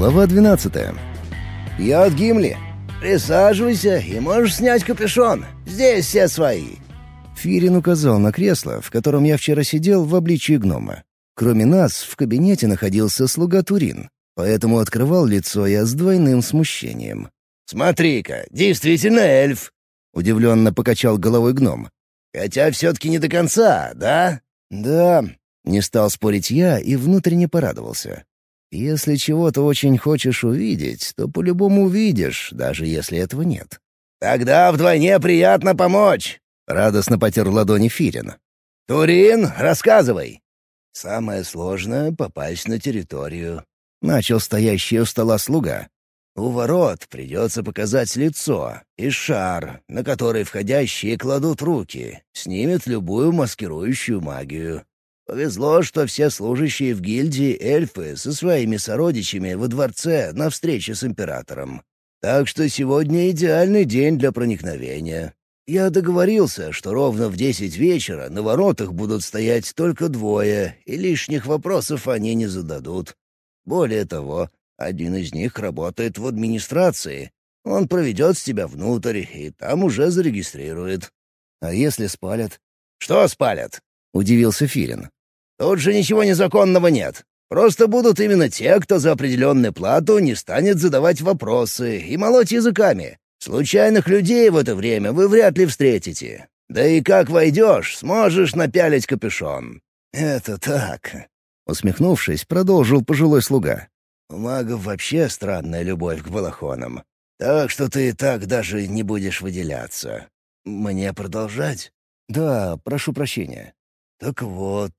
Глава 12. «Я от Гимли. Присаживайся и можешь снять капюшон. Здесь все свои». Фирин указал на кресло, в котором я вчера сидел в обличии гнома. Кроме нас, в кабинете находился слуга Турин, поэтому открывал лицо я с двойным смущением. «Смотри-ка, действительно эльф!» — удивленно покачал головой гном. «Хотя все-таки не до конца, да?» «Да», — не стал спорить я и внутренне порадовался. «Если чего-то очень хочешь увидеть, то по-любому увидишь, даже если этого нет». «Тогда вдвойне приятно помочь!» — радостно потер ладони Фирин. «Турин, рассказывай!» «Самое сложное — попасть на территорию», — начал стоящий у стола слуга. «У ворот придется показать лицо и шар, на который входящие кладут руки, снимет любую маскирующую магию. Повезло, что все служащие в гильдии эльфы со своими сородичами во дворце на встрече с императором. Так что сегодня идеальный день для проникновения. Я договорился, что ровно в десять вечера на воротах будут стоять только двое, и лишних вопросов они не зададут. Более того, один из них работает в администрации. Он проведет тебя внутрь и там уже зарегистрирует. А если спалят? «Что спалят?» — удивился Филин. Тут же ничего незаконного нет. Просто будут именно те, кто за определенную плату не станет задавать вопросы и молоть языками. Случайных людей в это время вы вряд ли встретите. Да и как войдешь, сможешь напялить капюшон». «Это так», — усмехнувшись, продолжил пожилой слуга. «У магов вообще странная любовь к балахонам. Так что ты так даже не будешь выделяться. Мне продолжать?» «Да, прошу прощения». «Так вот,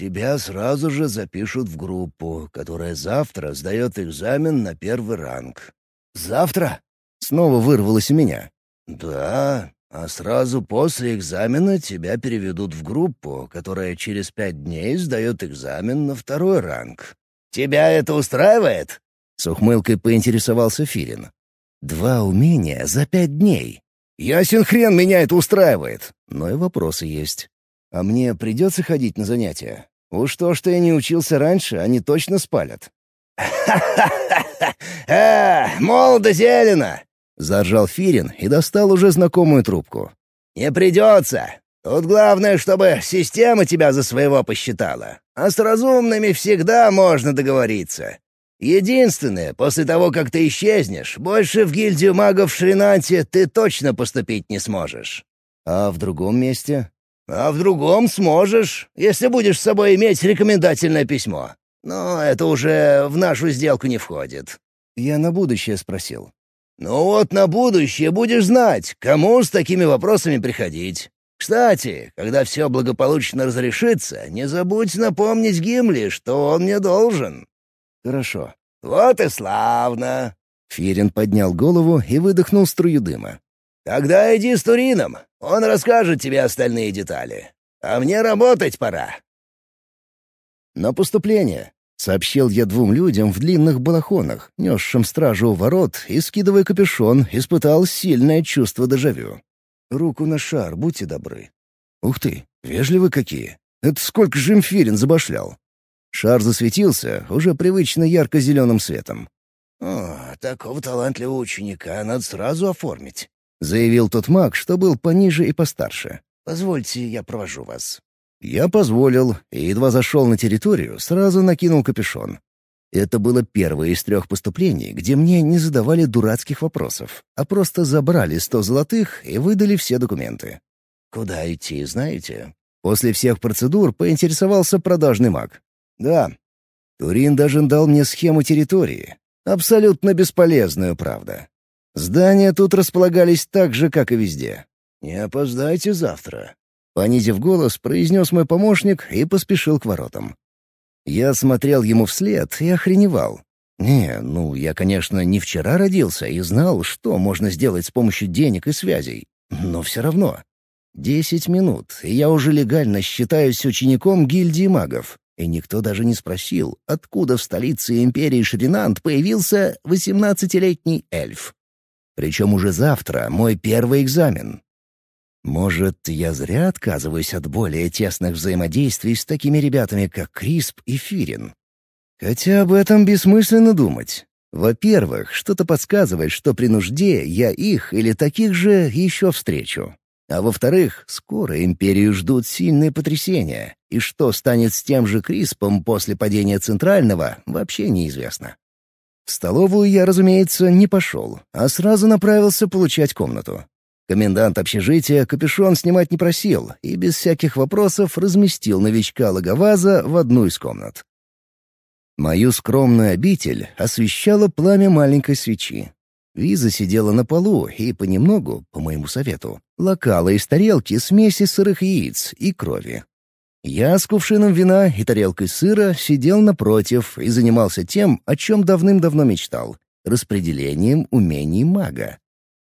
Тебя сразу же запишут в группу, которая завтра сдает экзамен на первый ранг». «Завтра?» — снова вырвалось у меня. «Да, а сразу после экзамена тебя переведут в группу, которая через пять дней сдает экзамен на второй ранг». «Тебя это устраивает?» — с ухмылкой поинтересовался Филин. «Два умения за пять дней. Ясен хрен меня это устраивает, но и вопросы есть. А мне придется ходить на занятия. Уж то, что я не учился раньше, они точно спалят. «Ха-ха-ха! А, молодо зелено!» — заржал Фирин и достал уже знакомую трубку. «Не придется. Тут главное, чтобы система тебя за своего посчитала. А с разумными всегда можно договориться. Единственное, после того, как ты исчезнешь, больше в гильдию магов в Шринанте ты точно поступить не сможешь». «А в другом месте?» А в другом сможешь, если будешь с собой иметь рекомендательное письмо. Но это уже в нашу сделку не входит». Я на будущее спросил. «Ну вот на будущее будешь знать, кому с такими вопросами приходить. Кстати, когда все благополучно разрешится, не забудь напомнить Гимли, что он мне должен». «Хорошо». «Вот и славно!» Фирин поднял голову и выдохнул струю дыма. «Тогда иди с Турином, он расскажет тебе остальные детали. А мне работать пора». «На поступление», — сообщил я двум людям в длинных балахонах, несшим стражу у ворот и, скидывая капюшон, испытал сильное чувство дежавю. «Руку на шар, будьте добры». «Ух ты, вежливы какие! Это сколько же им забашлял!» Шар засветился уже привычно ярко-зеленым светом. «О, такого талантливого ученика надо сразу оформить», — заявил тот маг, что был пониже и постарше. «Позвольте, я провожу вас». Я позволил, и едва зашел на территорию, сразу накинул капюшон. Это было первое из трех поступлений, где мне не задавали дурацких вопросов, а просто забрали сто золотых и выдали все документы. «Куда идти, знаете?» После всех процедур поинтересовался продажный маг. «Да». Турин даже дал мне схему территории. Абсолютно бесполезную, правда. Здания тут располагались так же, как и везде. «Не опоздайте завтра», — понизив голос, произнес мой помощник и поспешил к воротам. Я смотрел ему вслед и охреневал. Не, ну, я, конечно, не вчера родился и знал, что можно сделать с помощью денег и связей, но все равно. Десять минут, и я уже легально считаюсь учеником гильдии магов, и никто даже не спросил, откуда в столице империи Шринант появился восемнадцатилетний эльф. Причем уже завтра мой первый экзамен. Может, я зря отказываюсь от более тесных взаимодействий с такими ребятами, как Крисп и Фирин. Хотя об этом бессмысленно думать. Во-первых, что-то подсказывает, что при нужде я их или таких же еще встречу. А во-вторых, скоро империю ждут сильные потрясения, и что станет с тем же Криспом после падения Центрального, вообще неизвестно. В столовую я, разумеется, не пошел, а сразу направился получать комнату. Комендант общежития капюшон снимать не просил и без всяких вопросов разместил новичка Логоваза в одну из комнат. Мою скромную обитель освещало пламя маленькой свечи. Виза сидела на полу и понемногу, по моему совету, локала из тарелки смеси сырых яиц и крови. Я с кувшином вина и тарелкой сыра сидел напротив и занимался тем, о чем давным-давно мечтал — распределением умений мага.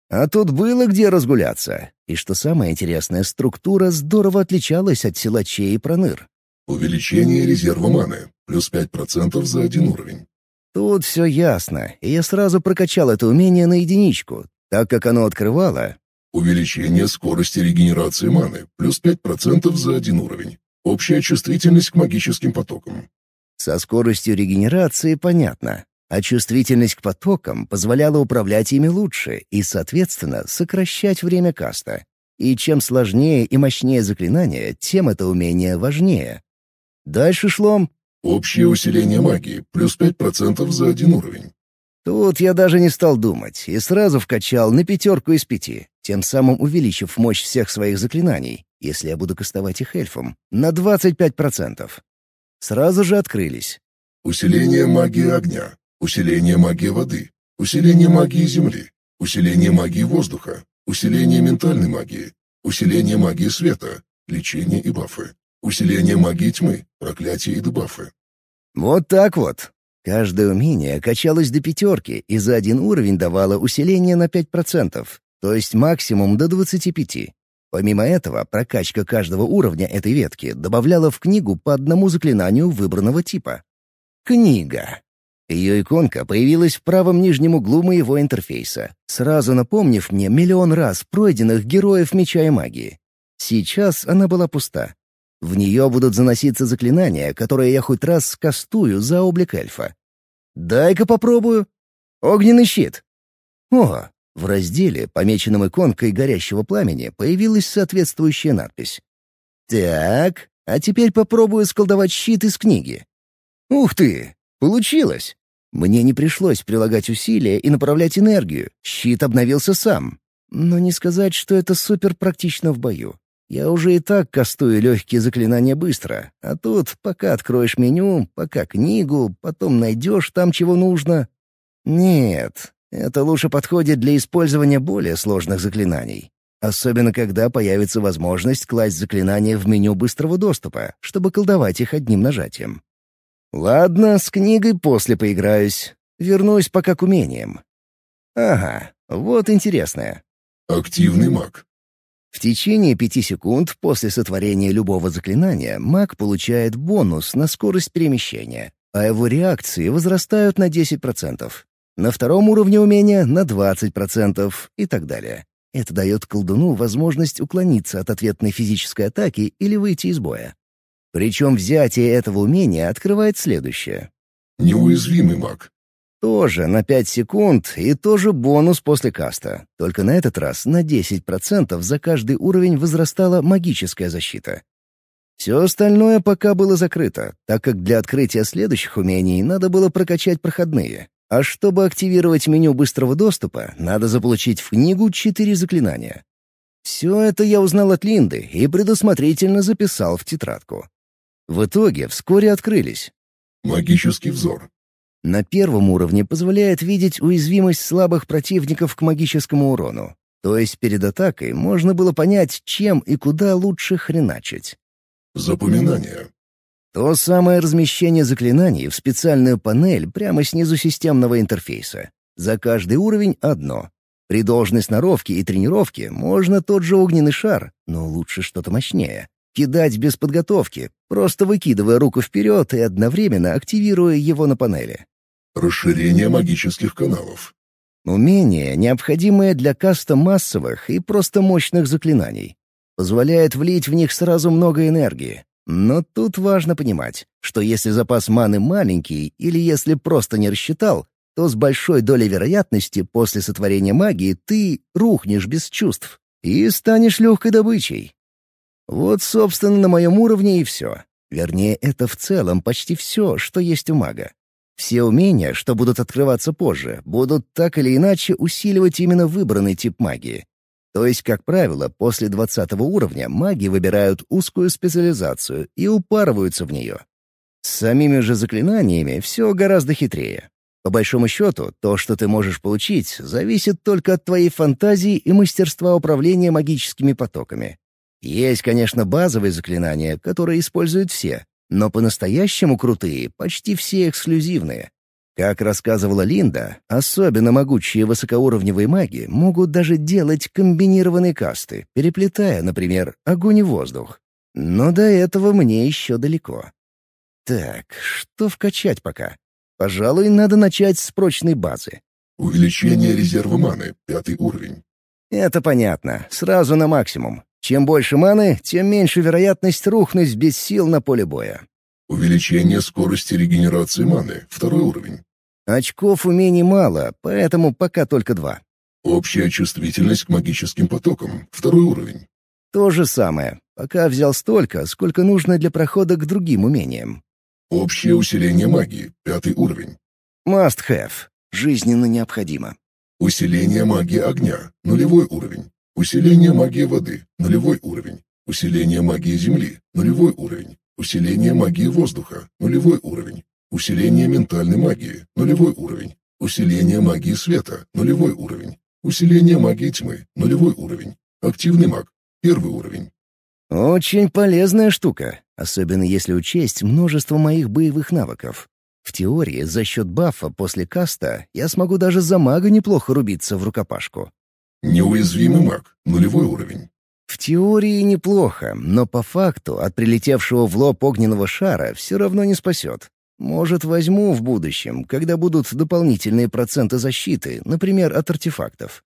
А тут было где разгуляться. И что самое интересное, структура здорово отличалась от силачей и проныр. Увеличение резерва маны. Плюс 5% за один уровень. Тут все ясно, и я сразу прокачал это умение на единичку, так как оно открывало... Увеличение скорости регенерации маны. Плюс 5% за один уровень. Общая чувствительность к магическим потокам. Со скоростью регенерации понятно, а чувствительность к потокам позволяла управлять ими лучше и, соответственно, сокращать время каста. И чем сложнее и мощнее заклинание, тем это умение важнее. Дальше шло... Общее усиление магии, плюс 5% за один уровень. Тут я даже не стал думать и сразу вкачал на пятерку из пяти, тем самым увеличив мощь всех своих заклинаний, если я буду кастовать их эльфом, на 25%. Сразу же открылись. Усиление магии огня, усиление магии воды, усиление магии земли, усиление магии воздуха, усиление ментальной магии, усиление магии света, лечение и бафы, усиление магии тьмы, проклятие и дебафы. Вот так вот. Каждое умение качалось до пятерки и за один уровень давало усиление на 5%, то есть максимум до 25%. Помимо этого, прокачка каждого уровня этой ветки добавляла в книгу по одному заклинанию выбранного типа. Книга. Ее иконка появилась в правом нижнем углу моего интерфейса, сразу напомнив мне миллион раз пройденных героев меча и магии. Сейчас она была пуста. В нее будут заноситься заклинания, которые я хоть раз скастую за облик эльфа. Дай-ка попробую. Огненный щит. О, в разделе, помеченном иконкой горящего пламени, появилась соответствующая надпись. Так, а теперь попробую сколдовать щит из книги. Ух ты! Получилось! Мне не пришлось прилагать усилия и направлять энергию. Щит обновился сам. Но не сказать, что это супер практично в бою. Я уже и так кастую легкие заклинания быстро, а тут пока откроешь меню, пока книгу, потом найдешь там, чего нужно. Нет, это лучше подходит для использования более сложных заклинаний. Особенно когда появится возможность класть заклинания в меню быстрого доступа, чтобы колдовать их одним нажатием. Ладно, с книгой после поиграюсь. Вернусь пока к умениям. Ага, вот интересное. Активный маг. В течение пяти секунд после сотворения любого заклинания маг получает бонус на скорость перемещения, а его реакции возрастают на 10%. На втором уровне умения — на 20% и так далее. Это дает колдуну возможность уклониться от ответной физической атаки или выйти из боя. Причем взятие этого умения открывает следующее. Неуязвимый маг. Тоже на 5 секунд и тоже бонус после каста. Только на этот раз на 10% за каждый уровень возрастала магическая защита. Все остальное пока было закрыто, так как для открытия следующих умений надо было прокачать проходные. А чтобы активировать меню быстрого доступа, надо заполучить в книгу четыре заклинания. Все это я узнал от Линды и предусмотрительно записал в тетрадку. В итоге вскоре открылись. Магический взор. На первом уровне позволяет видеть уязвимость слабых противников к магическому урону. То есть перед атакой можно было понять, чем и куда лучше хреначить. Запоминание. То самое размещение заклинаний в специальную панель прямо снизу системного интерфейса. За каждый уровень — одно. При должной сноровке и тренировке можно тот же огненный шар, но лучше что-то мощнее. Кидать без подготовки, просто выкидывая руку вперед и одновременно активируя его на панели. Расширение магических каналов. Умение, необходимое для каста массовых и просто мощных заклинаний. Позволяет влить в них сразу много энергии. Но тут важно понимать, что если запас маны маленький или если просто не рассчитал, то с большой долей вероятности после сотворения магии ты рухнешь без чувств и станешь легкой добычей. Вот, собственно, на моем уровне и все. Вернее, это в целом почти все, что есть у мага. Все умения, что будут открываться позже, будут так или иначе усиливать именно выбранный тип магии. То есть, как правило, после 20 уровня маги выбирают узкую специализацию и упарываются в нее. С самими же заклинаниями все гораздо хитрее. По большому счету, то, что ты можешь получить, зависит только от твоей фантазии и мастерства управления магическими потоками. Есть, конечно, базовые заклинания, которые используют все, но по-настоящему крутые почти все эксклюзивные. Как рассказывала Линда, особенно могучие высокоуровневые маги могут даже делать комбинированные касты, переплетая, например, огонь и воздух. Но до этого мне еще далеко. Так, что вкачать пока? Пожалуй, надо начать с прочной базы. Увеличение резерва маны, пятый уровень. Это понятно, сразу на максимум. Чем больше маны, тем меньше вероятность рухнуть без сил на поле боя. Увеличение скорости регенерации маны, второй уровень. Очков умений мало, поэтому пока только два. Общая чувствительность к магическим потокам, второй уровень. То же самое. Пока взял столько, сколько нужно для прохода к другим умениям. Общее усиление магии, пятый уровень. Must have. Жизненно необходимо. Усиление магии огня, нулевой уровень. Усиление магии воды – нулевой уровень. Усиление магии земли – нулевой уровень. Усиление магии воздуха – нулевой уровень. Усиление ментальной магии – нулевой уровень. Усиление магии света – нулевой уровень. Усиление магии тьмы – нулевой уровень. Активный маг – первый уровень. Очень полезная штука, особенно если учесть множество моих боевых навыков. В теории, за счет бафа после каста я смогу даже за мага неплохо рубиться в рукопашку. Неуязвимый маг, нулевой уровень. В теории неплохо, но по факту от прилетевшего в лоб огненного шара все равно не спасет. Может, возьму в будущем, когда будут дополнительные проценты защиты, например, от артефактов.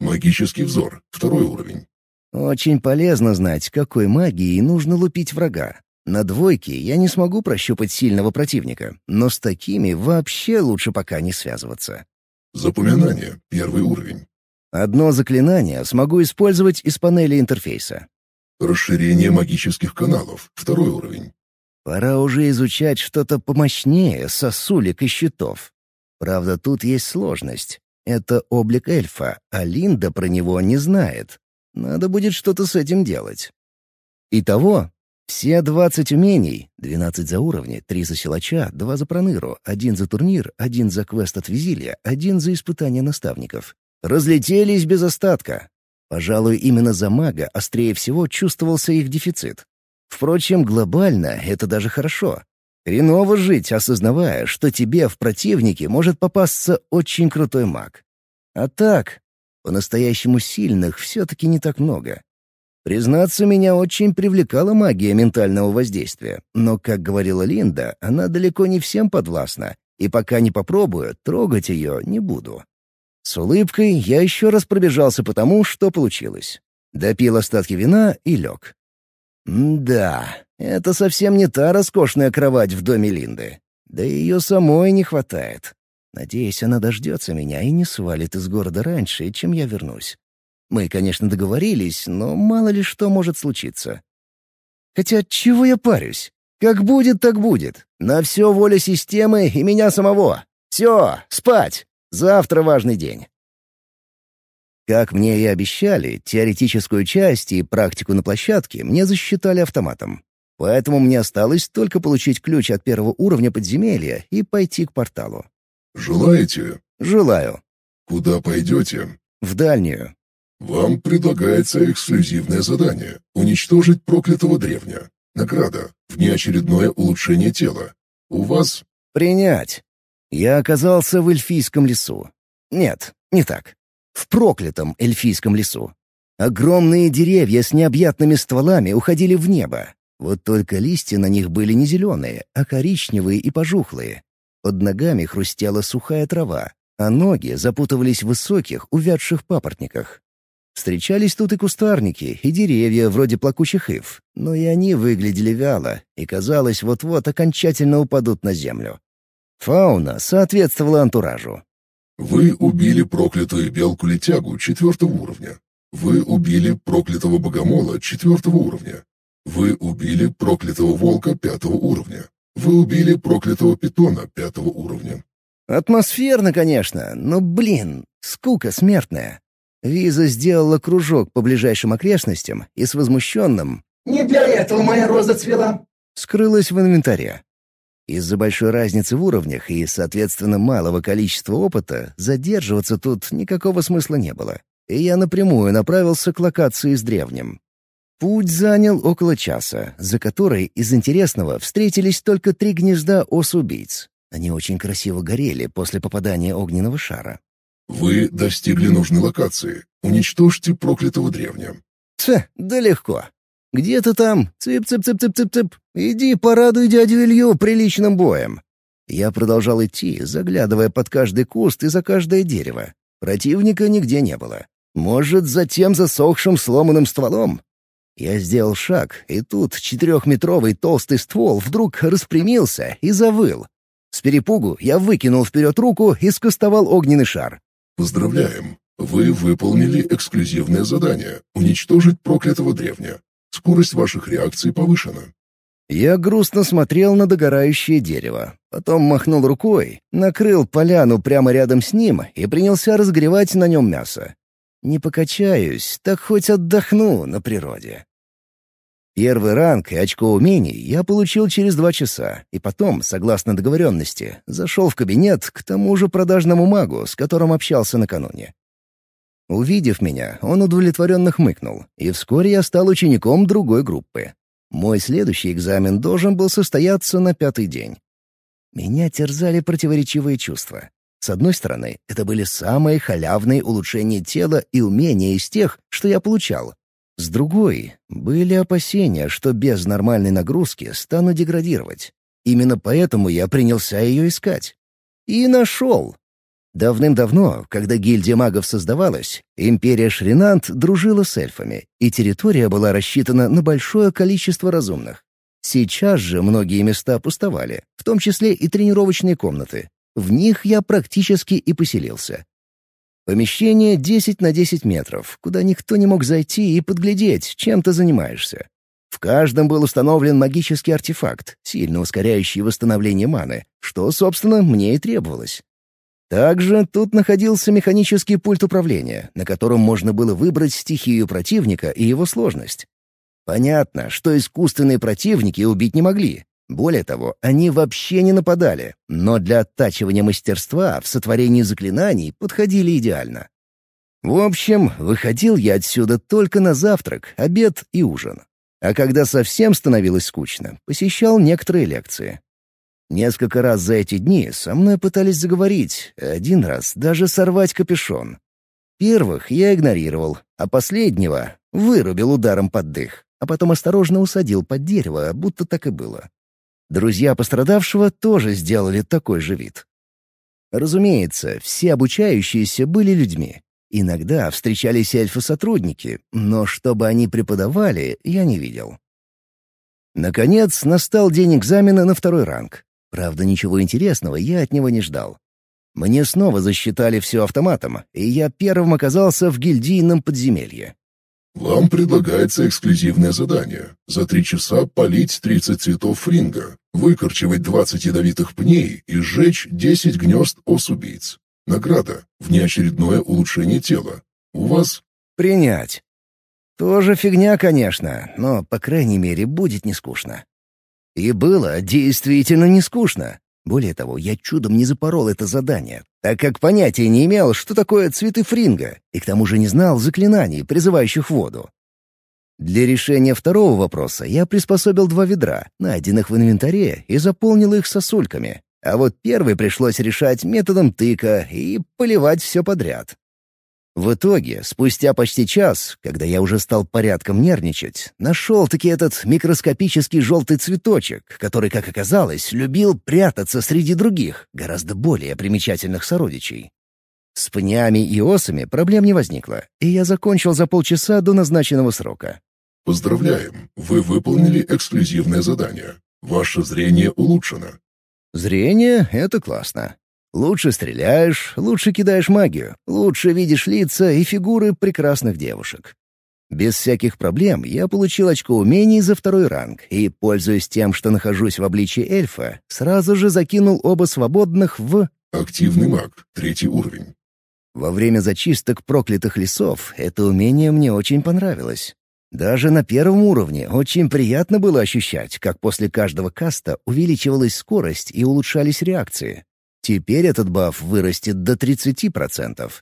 Магический взор, второй уровень. Очень полезно знать, какой магией нужно лупить врага. На двойке я не смогу прощупать сильного противника, но с такими вообще лучше пока не связываться. Запоминание, первый уровень. Одно заклинание смогу использовать из панели интерфейса. Расширение магических каналов. Второй уровень. Пора уже изучать что-то помощнее сосулек и щитов. Правда, тут есть сложность. Это облик эльфа, а Линда про него не знает. Надо будет что-то с этим делать. Итого, все двадцать умений, двенадцать за уровни, три за силача, два за проныру, один за турнир, один за квест от визилья, один за испытание наставников, разлетелись без остатка. Пожалуй, именно за мага острее всего чувствовался их дефицит. Впрочем, глобально это даже хорошо. Хреново жить, осознавая, что тебе в противнике может попасться очень крутой маг. А так, по-настоящему сильных все-таки не так много. Признаться, меня очень привлекала магия ментального воздействия, но, как говорила Линда, она далеко не всем подвластна, и пока не попробую, трогать ее не буду. С улыбкой я еще раз пробежался по тому, что получилось. Допил остатки вина и лег. Да, это совсем не та роскошная кровать в доме Линды. Да ее самой не хватает. Надеюсь, она дождется меня и не свалит из города раньше, чем я вернусь. Мы, конечно, договорились, но мало ли что может случиться. Хотя чего я парюсь? Как будет, так будет. На все воля системы и меня самого. Все, спать. Завтра важный день. Как мне и обещали, теоретическую часть и практику на площадке мне засчитали автоматом. Поэтому мне осталось только получить ключ от первого уровня подземелья и пойти к порталу. «Желаете?» «Желаю». «Куда пойдете?» «В дальнюю». «Вам предлагается эксклюзивное задание — уничтожить проклятого древня. Награда — внеочередное улучшение тела. У вас...» «Принять». Я оказался в эльфийском лесу. Нет, не так. В проклятом эльфийском лесу. Огромные деревья с необъятными стволами уходили в небо. Вот только листья на них были не зеленые, а коричневые и пожухлые. Под ногами хрустела сухая трава, а ноги запутывались в высоких, увядших папоротниках. Встречались тут и кустарники, и деревья вроде плакучих ив, но и они выглядели вяло, и казалось, вот-вот окончательно упадут на землю. Фауна соответствовала антуражу. Вы убили проклятую белку-летягу четвертого уровня. Вы убили проклятого богомола четвертого уровня. Вы убили проклятого волка пятого уровня. Вы убили проклятого питона пятого уровня. Атмосферно, конечно, но, блин, скука смертная. Виза сделала кружок по ближайшим окрестностям и с возмущенным «Не для этого моя роза цвела!» скрылась в инвентаре. Из-за большой разницы в уровнях и, соответственно, малого количества опыта задерживаться тут никакого смысла не было, и я напрямую направился к локации с древним. Путь занял около часа, за который из интересного встретились только три гнезда ос-убийц. Они очень красиво горели после попадания огненного шара. Вы достигли нужной локации. Уничтожьте проклятого древня. Тьф, да легко. Где ты там? Цып-цып-цып-цып-цып-цып. Иди порадуй дядю Илью приличным боем. Я продолжал идти, заглядывая под каждый куст и за каждое дерево. Противника нигде не было. Может, за тем засохшим сломанным стволом? Я сделал шаг, и тут четырехметровый толстый ствол вдруг распрямился и завыл. С перепугу я выкинул вперед руку и скостовал огненный шар. Поздравляем! Вы выполнили эксклюзивное задание — уничтожить проклятого древня. Скорость ваших реакций повышена. Я грустно смотрел на догорающее дерево. Потом махнул рукой, накрыл поляну прямо рядом с ним и принялся разогревать на нем мясо. Не покачаюсь, так хоть отдохну на природе. Первый ранг и очко умений я получил через два часа, и потом, согласно договоренности, зашел в кабинет к тому же продажному магу, с которым общался накануне. Увидев меня, он удовлетворенно хмыкнул, и вскоре я стал учеником другой группы. Мой следующий экзамен должен был состояться на пятый день. Меня терзали противоречивые чувства. С одной стороны, это были самые халявные улучшения тела и умения из тех, что я получал. С другой, были опасения, что без нормальной нагрузки стану деградировать. Именно поэтому я принялся ее искать. И нашел. Давным-давно, когда гильдия магов создавалась, империя Шринант дружила с эльфами, и территория была рассчитана на большое количество разумных. Сейчас же многие места пустовали, в том числе и тренировочные комнаты. В них я практически и поселился. Помещение 10 на 10 метров, куда никто не мог зайти и подглядеть, чем ты занимаешься. В каждом был установлен магический артефакт, сильно ускоряющий восстановление маны, что, собственно, мне и требовалось. Также тут находился механический пульт управления, на котором можно было выбрать стихию противника и его сложность. Понятно, что искусственные противники убить не могли. Более того, они вообще не нападали, но для оттачивания мастерства в сотворении заклинаний подходили идеально. В общем, выходил я отсюда только на завтрак, обед и ужин. А когда совсем становилось скучно, посещал некоторые лекции. Несколько раз за эти дни со мной пытались заговорить, один раз даже сорвать капюшон. Первых я игнорировал, а последнего вырубил ударом под дых, а потом осторожно усадил под дерево, будто так и было. Друзья пострадавшего тоже сделали такой же вид. Разумеется, все обучающиеся были людьми. Иногда встречались эльфы-сотрудники, но чтобы они преподавали, я не видел. Наконец, настал день экзамена на второй ранг. Правда, ничего интересного я от него не ждал. Мне снова засчитали все автоматом, и я первым оказался в гильдийном подземелье. Вам предлагается эксклюзивное задание. За три часа полить 30 цветов фринга, выкорчевать 20 ядовитых пней и сжечь 10 гнезд ос-убийц. Награда — внеочередное улучшение тела. У вас... Принять. Тоже фигня, конечно, но, по крайней мере, будет не скучно. И было действительно не скучно. Более того, я чудом не запорол это задание, так как понятия не имел, что такое цветы фринга, и к тому же не знал заклинаний, призывающих воду. Для решения второго вопроса я приспособил два ведра, найденных в инвентаре, и заполнил их сосульками. А вот первый пришлось решать методом тыка и поливать все подряд. В итоге, спустя почти час, когда я уже стал порядком нервничать, нашел-таки этот микроскопический желтый цветочек, который, как оказалось, любил прятаться среди других, гораздо более примечательных сородичей. С пнями и осами проблем не возникло, и я закончил за полчаса до назначенного срока. Поздравляем, вы выполнили эксклюзивное задание. Ваше зрение улучшено. Зрение — это классно. Лучше стреляешь, лучше кидаешь магию, лучше видишь лица и фигуры прекрасных девушек. Без всяких проблем я получил очко умений за второй ранг и, пользуясь тем, что нахожусь в обличии эльфа, сразу же закинул оба свободных в... Активный маг, третий уровень. Во время зачисток проклятых лесов это умение мне очень понравилось. Даже на первом уровне очень приятно было ощущать, как после каждого каста увеличивалась скорость и улучшались реакции. Теперь этот баф вырастет до 30%.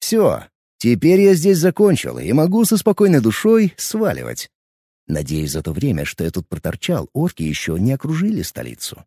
Все, теперь я здесь закончил и могу со спокойной душой сваливать. Надеюсь, за то время, что я тут проторчал, орки еще не окружили столицу.